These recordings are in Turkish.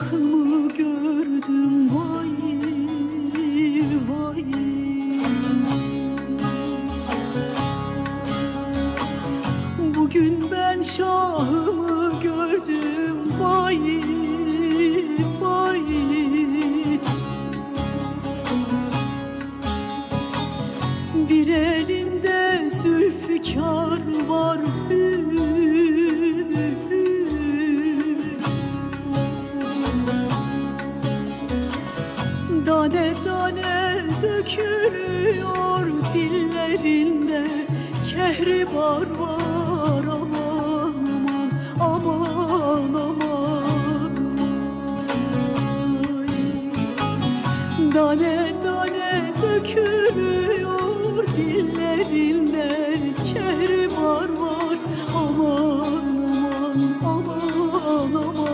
ben şahımı gördüm? Vay vay. Bugün ben şahımı gördüm. Vay vay. Bir elinde zülfikar var hü, Kehribar var aman aman aman aman Tane tane dökülüyor dillerinde Kehribar var aman aman aman aman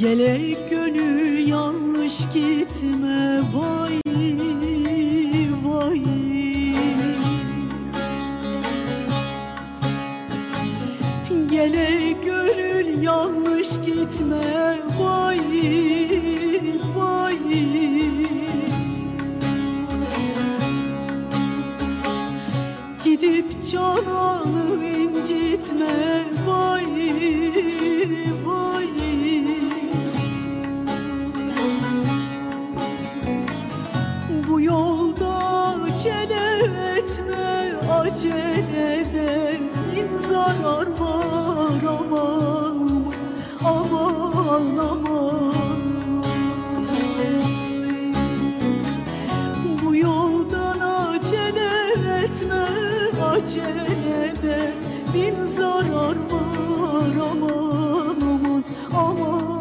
Gele gönül yanlış gitme vay vay. Gele gönül yanlış gitme vay vay. Gidip cananı incitme vay etme acelede bin zarar var aman aman aman. Bu yoldan acele etme acelede bin zarar var aman aman aman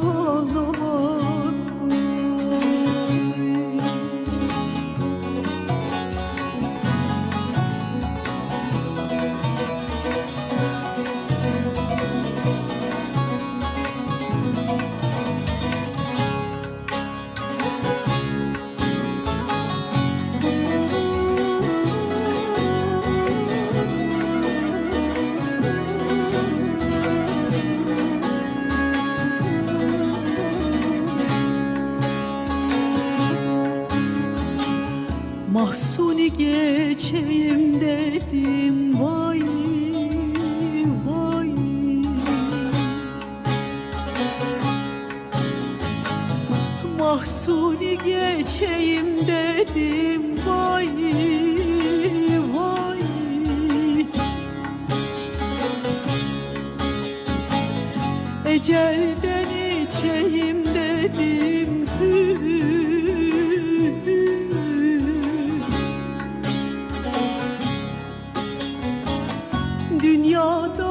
Mahsuni geçeyim dedim vay vay. Mahsuni geçeyim dedim vay vay. Ecelden içeyim dedim hü todo.